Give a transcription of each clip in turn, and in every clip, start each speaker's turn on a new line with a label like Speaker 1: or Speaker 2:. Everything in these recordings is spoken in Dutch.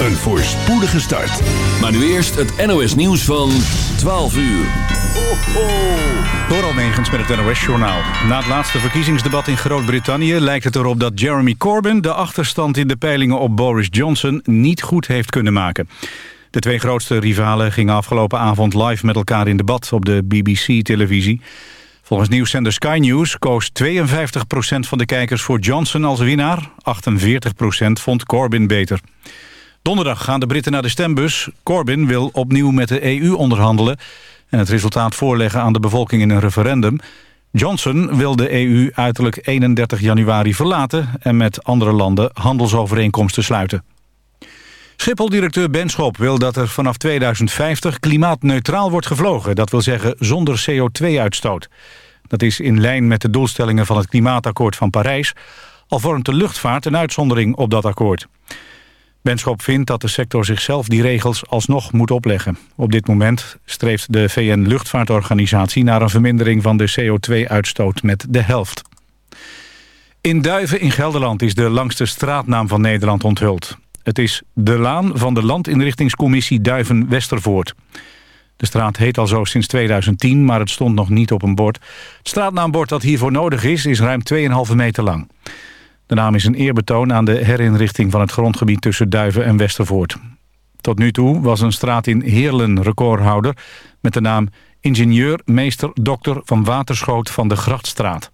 Speaker 1: een voorspoedige start.
Speaker 2: Maar nu eerst het NOS nieuws van 12 uur.
Speaker 1: Ho, ho.
Speaker 3: Door Almegens met het NOS-journaal. Na het laatste verkiezingsdebat in Groot-Brittannië... lijkt het erop dat Jeremy Corbyn de achterstand in de peilingen op Boris Johnson... niet goed heeft kunnen maken. De twee grootste rivalen gingen afgelopen avond live met elkaar in debat... op de BBC-televisie. Volgens nieuwszender Sky News koos 52% van de kijkers voor Johnson als winnaar. 48% vond Corbyn beter. Donderdag gaan de Britten naar de stembus. Corbyn wil opnieuw met de EU onderhandelen... en het resultaat voorleggen aan de bevolking in een referendum. Johnson wil de EU uiterlijk 31 januari verlaten... en met andere landen handelsovereenkomsten sluiten. Schiphol-directeur Benschop wil dat er vanaf 2050 klimaatneutraal wordt gevlogen. Dat wil zeggen zonder CO2-uitstoot. Dat is in lijn met de doelstellingen van het klimaatakkoord van Parijs... al vormt de luchtvaart een uitzondering op dat akkoord. Benschop vindt dat de sector zichzelf die regels alsnog moet opleggen. Op dit moment streeft de VN-luchtvaartorganisatie... naar een vermindering van de CO2-uitstoot met de helft. In Duiven in Gelderland is de langste straatnaam van Nederland onthuld. Het is de laan van de landinrichtingscommissie Duiven-Westervoort. De straat heet al zo sinds 2010, maar het stond nog niet op een bord. Het straatnaambord dat hiervoor nodig is, is ruim 2,5 meter lang. De naam is een eerbetoon aan de herinrichting van het grondgebied tussen Duiven en Westervoort. Tot nu toe was een straat in Heerlen recordhouder met de naam ingenieur, meester, dokter van Waterschoot van de Grachtstraat.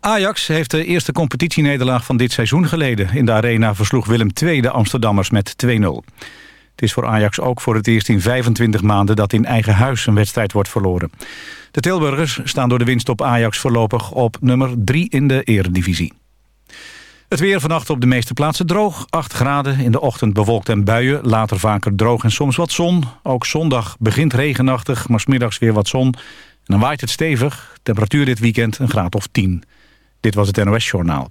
Speaker 3: Ajax heeft de eerste competitienederlaag van dit seizoen geleden. In de arena versloeg Willem II de Amsterdammers met 2-0. Het is voor Ajax ook voor het eerst in 25 maanden... dat in eigen huis een wedstrijd wordt verloren. De Tilburgers staan door de winst op Ajax voorlopig op nummer 3 in de eredivisie. Het weer vannacht op de meeste plaatsen droog. 8 graden, in de ochtend bewolkt en buien. Later vaker droog en soms wat zon. Ook zondag begint regenachtig, maar smiddags weer wat zon. En dan waait het stevig. Temperatuur dit weekend een graad of 10. Dit was het NOS Journaal.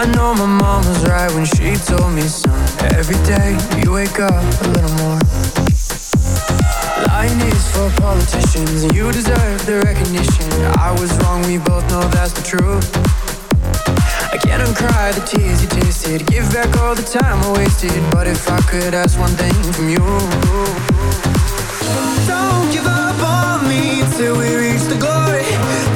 Speaker 4: I know my mom was right when she told me, son. Every day you wake up a little more. Lying is for politicians, and you deserve the recognition. I was wrong, we both know that's the truth. I can't uncry the tears you tasted, give back all the time I wasted. But if I could ask one thing from you,
Speaker 5: don't give up on me till we reach the glory.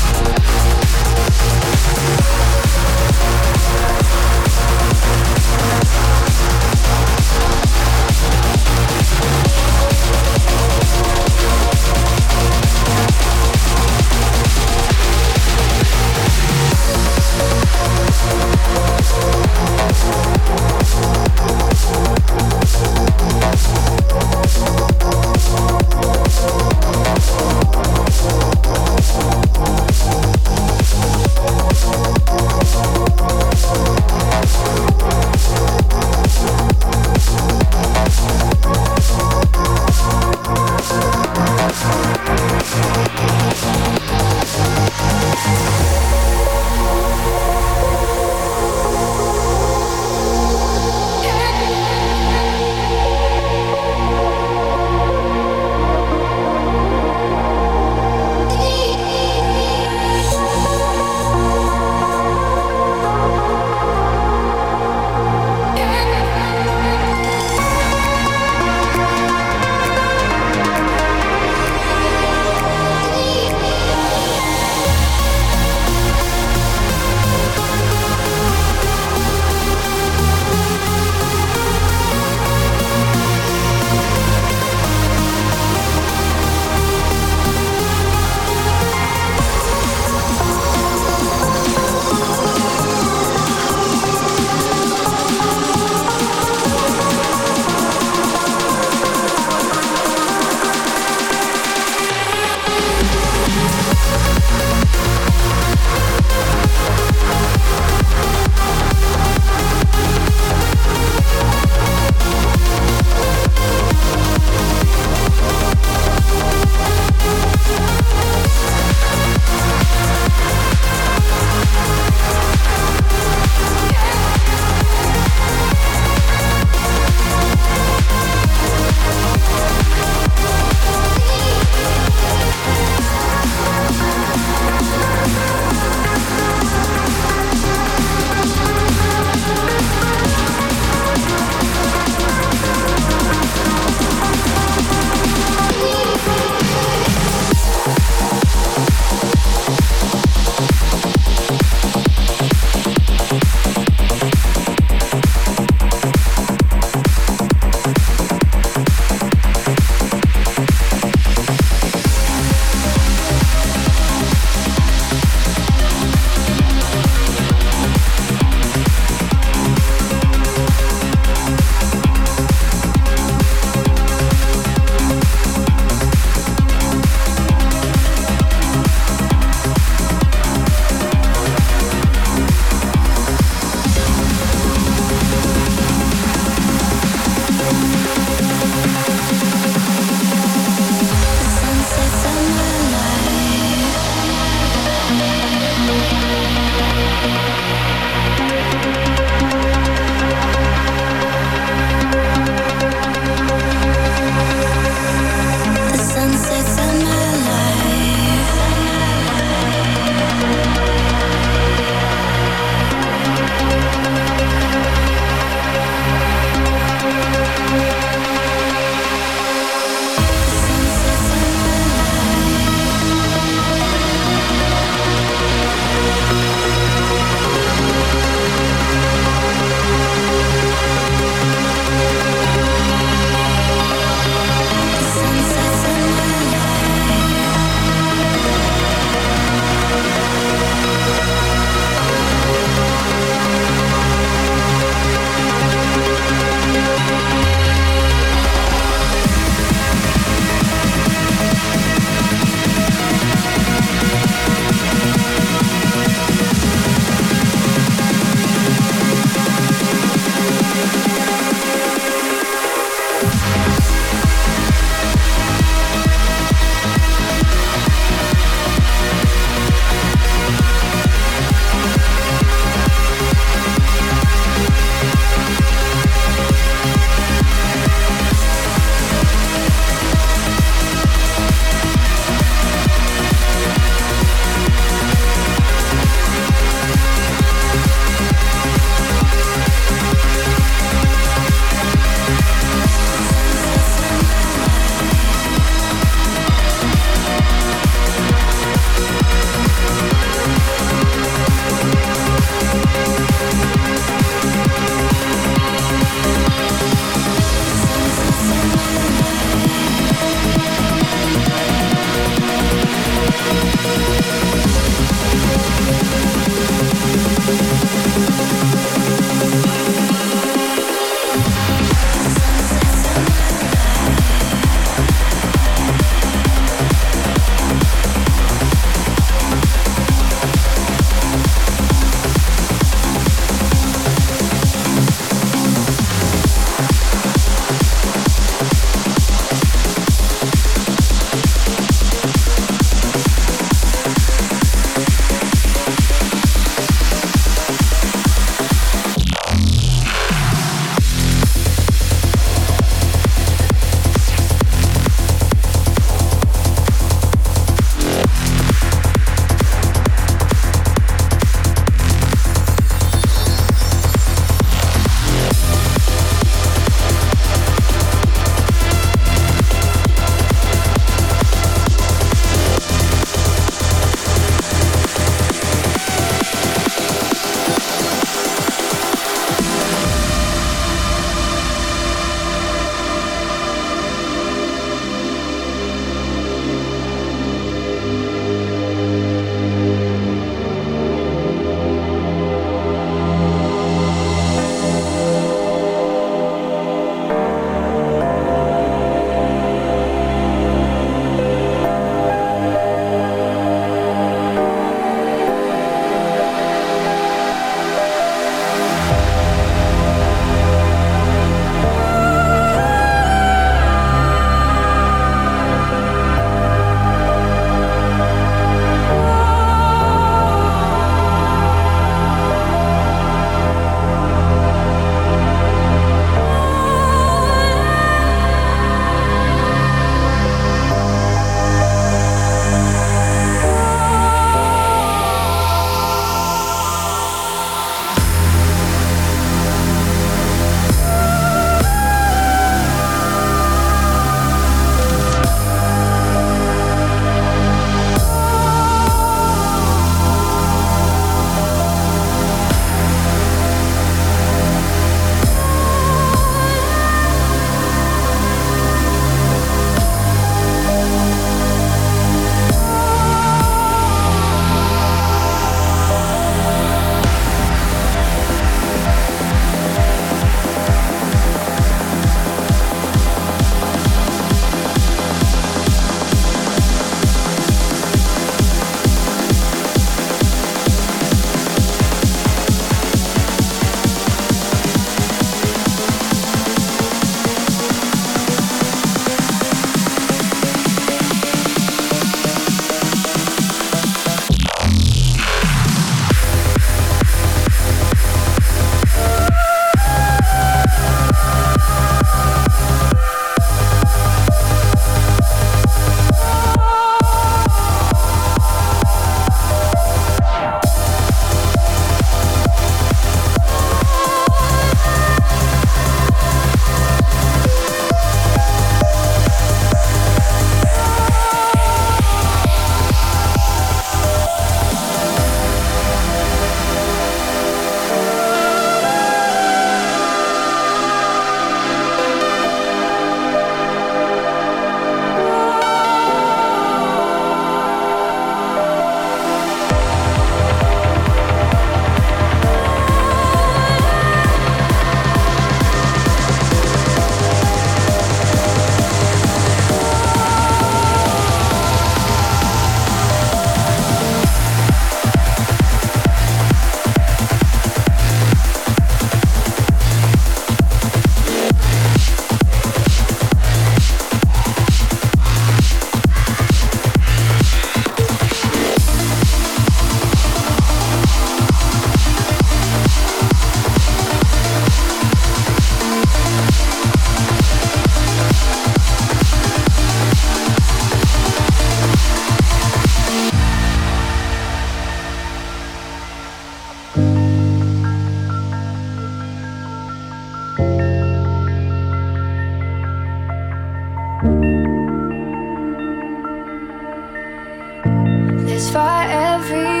Speaker 6: every